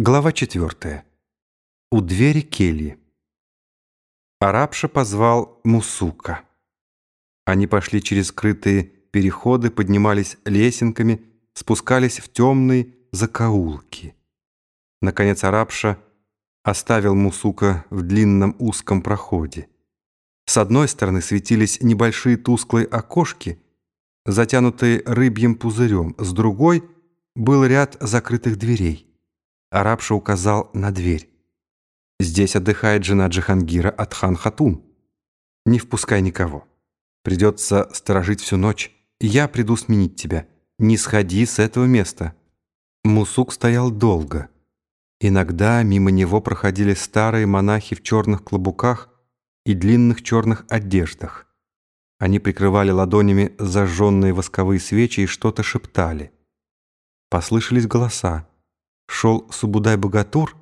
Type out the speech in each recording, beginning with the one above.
Глава четвертая. У двери кельи. Арабша позвал Мусука. Они пошли через скрытые переходы, поднимались лесенками, спускались в темные закоулки. Наконец Арабша оставил Мусука в длинном узком проходе. С одной стороны светились небольшие тусклые окошки, затянутые рыбьим пузырем, с другой был ряд закрытых дверей. Арабша указал на дверь. «Здесь отдыхает жена Джихангира от хан Хатун. Не впускай никого. Придется сторожить всю ночь. Я приду сменить тебя. Не сходи с этого места». Мусук стоял долго. Иногда мимо него проходили старые монахи в черных клобуках и длинных черных одеждах. Они прикрывали ладонями зажженные восковые свечи и что-то шептали. Послышались голоса шел Субудай-богатур,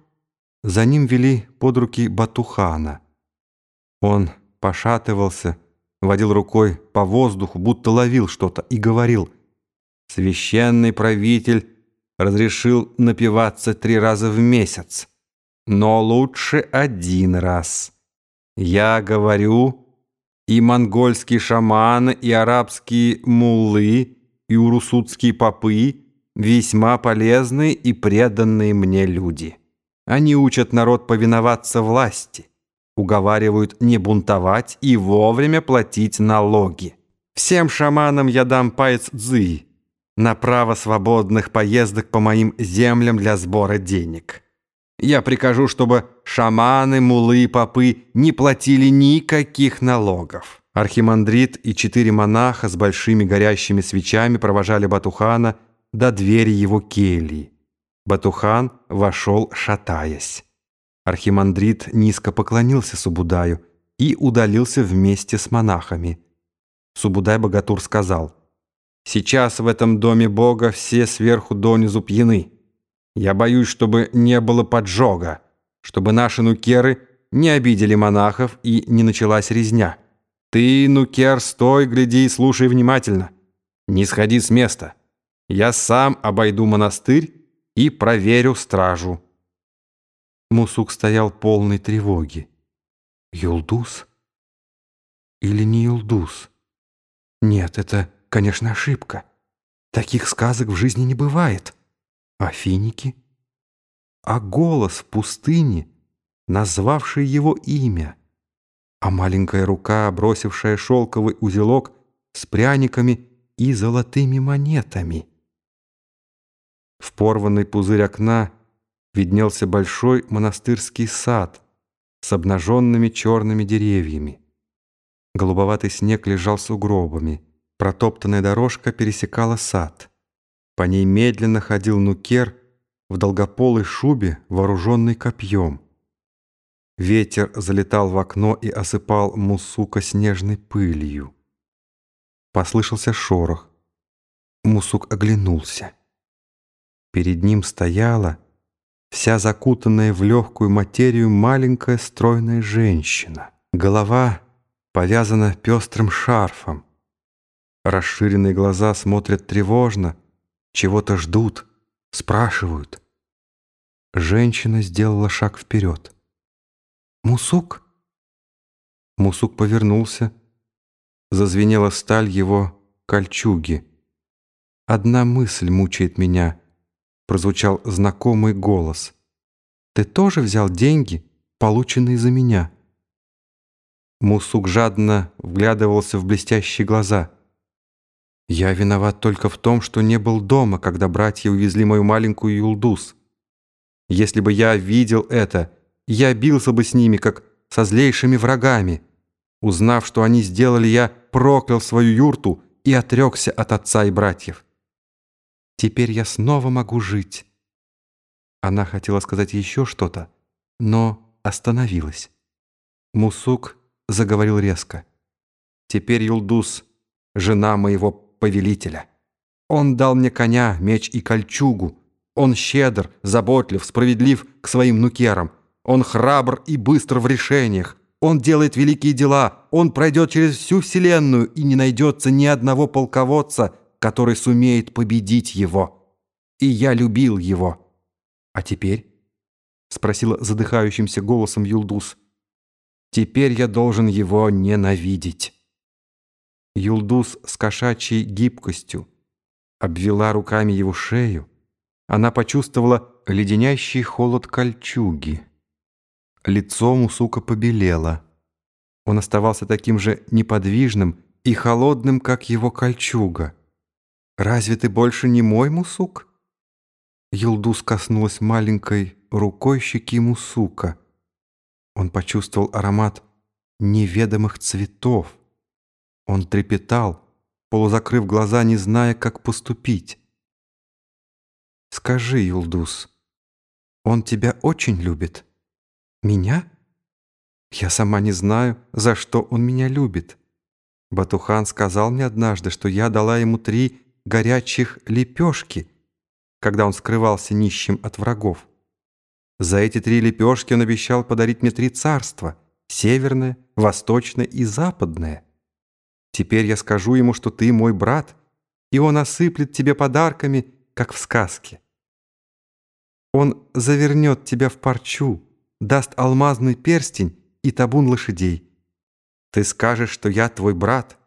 за ним вели под руки Батухана. Он пошатывался, водил рукой по воздуху, будто ловил что-то, и говорил, «Священный правитель разрешил напиваться три раза в месяц, но лучше один раз. Я говорю, и монгольские шаманы, и арабские муллы, и урусутские попы — весьма полезные и преданные мне люди. Они учат народ повиноваться власти, уговаривают не бунтовать и вовремя платить налоги. Всем шаманам я дам паец дзы на право свободных поездок по моим землям для сбора денег. Я прикажу, чтобы шаманы, мулы и попы не платили никаких налогов. Архимандрит и четыре монаха с большими горящими свечами провожали Батухана до двери его кельи. Батухан вошел, шатаясь. Архимандрит низко поклонился Субудаю и удалился вместе с монахами. Субудай-богатур сказал, «Сейчас в этом доме Бога все сверху донизу пьяны. Я боюсь, чтобы не было поджога, чтобы наши нукеры не обидели монахов и не началась резня. Ты, нукер, стой, гляди и слушай внимательно. Не сходи с места». Я сам обойду монастырь и проверю стражу». Мусук стоял полной тревоги. «Юлдус? Или не Юлдус? Нет, это, конечно, ошибка. Таких сказок в жизни не бывает. А финики? А голос в пустыне, назвавший его имя? А маленькая рука, бросившая шелковый узелок с пряниками и золотыми монетами?» В порванный пузырь окна виднелся большой монастырский сад с обнаженными черными деревьями. Голубоватый снег лежал сугробами. Протоптанная дорожка пересекала сад. По ней медленно ходил нукер в долгополой шубе, вооруженный копьем. Ветер залетал в окно и осыпал Мусука снежной пылью. Послышался шорох. Мусук оглянулся. Перед ним стояла, вся закутанная в легкую материю, маленькая стройная женщина. Голова повязана пестрым шарфом. Расширенные глаза смотрят тревожно, чего-то ждут, спрашивают. Женщина сделала шаг вперед. «Мусук?» Мусук повернулся. Зазвенела сталь его кольчуги. «Одна мысль мучает меня», прозвучал знакомый голос. «Ты тоже взял деньги, полученные за меня?» Мусук жадно вглядывался в блестящие глаза. «Я виноват только в том, что не был дома, когда братья увезли мою маленькую Юлдус. Если бы я видел это, я бился бы с ними, как со злейшими врагами. Узнав, что они сделали, я проклял свою юрту и отрекся от отца и братьев. Теперь я снова могу жить». Она хотела сказать еще что-то, но остановилась. Мусук заговорил резко. «Теперь Юлдус — жена моего повелителя. Он дал мне коня, меч и кольчугу. Он щедр, заботлив, справедлив к своим нукерам. Он храбр и быстр в решениях. Он делает великие дела. Он пройдет через всю вселенную, и не найдется ни одного полководца, который сумеет победить его. И я любил его. А теперь спросила задыхающимся голосом Юлдус. «Теперь я должен его ненавидеть». Юлдус с кошачьей гибкостью обвела руками его шею. Она почувствовала леденящий холод кольчуги. Лицо Мусука побелело. Он оставался таким же неподвижным и холодным, как его кольчуга. «Разве ты больше не мой, Мусук?» Юлдус коснулась маленькой рукой щеки Мусука. Он почувствовал аромат неведомых цветов. Он трепетал, полузакрыв глаза, не зная, как поступить. «Скажи, Юлдус, он тебя очень любит? Меня? Я сама не знаю, за что он меня любит. Батухан сказал мне однажды, что я дала ему три горячих лепешки, когда он скрывался нищим от врагов. За эти три лепешки он обещал подарить мне три царства — северное, восточное и западное. Теперь я скажу ему, что ты мой брат, и он осыплет тебе подарками, как в сказке. Он завернет тебя в парчу, даст алмазный перстень и табун лошадей. Ты скажешь, что я твой брат.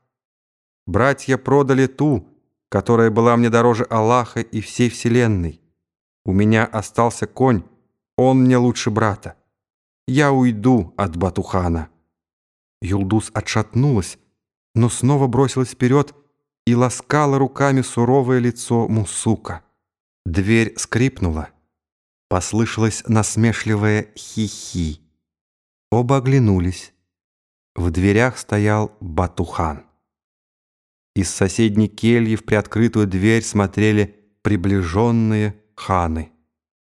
Братья продали ту, которая была мне дороже Аллаха и всей вселенной. У меня остался конь, он мне лучше брата. Я уйду от Батухана». Юлдус отшатнулась, но снова бросилась вперед и ласкала руками суровое лицо Мусука. Дверь скрипнула. Послышалось насмешливое хихи. Оба оглянулись. В дверях стоял Батухан. Из соседней кельи в приоткрытую дверь смотрели приближенные ханы.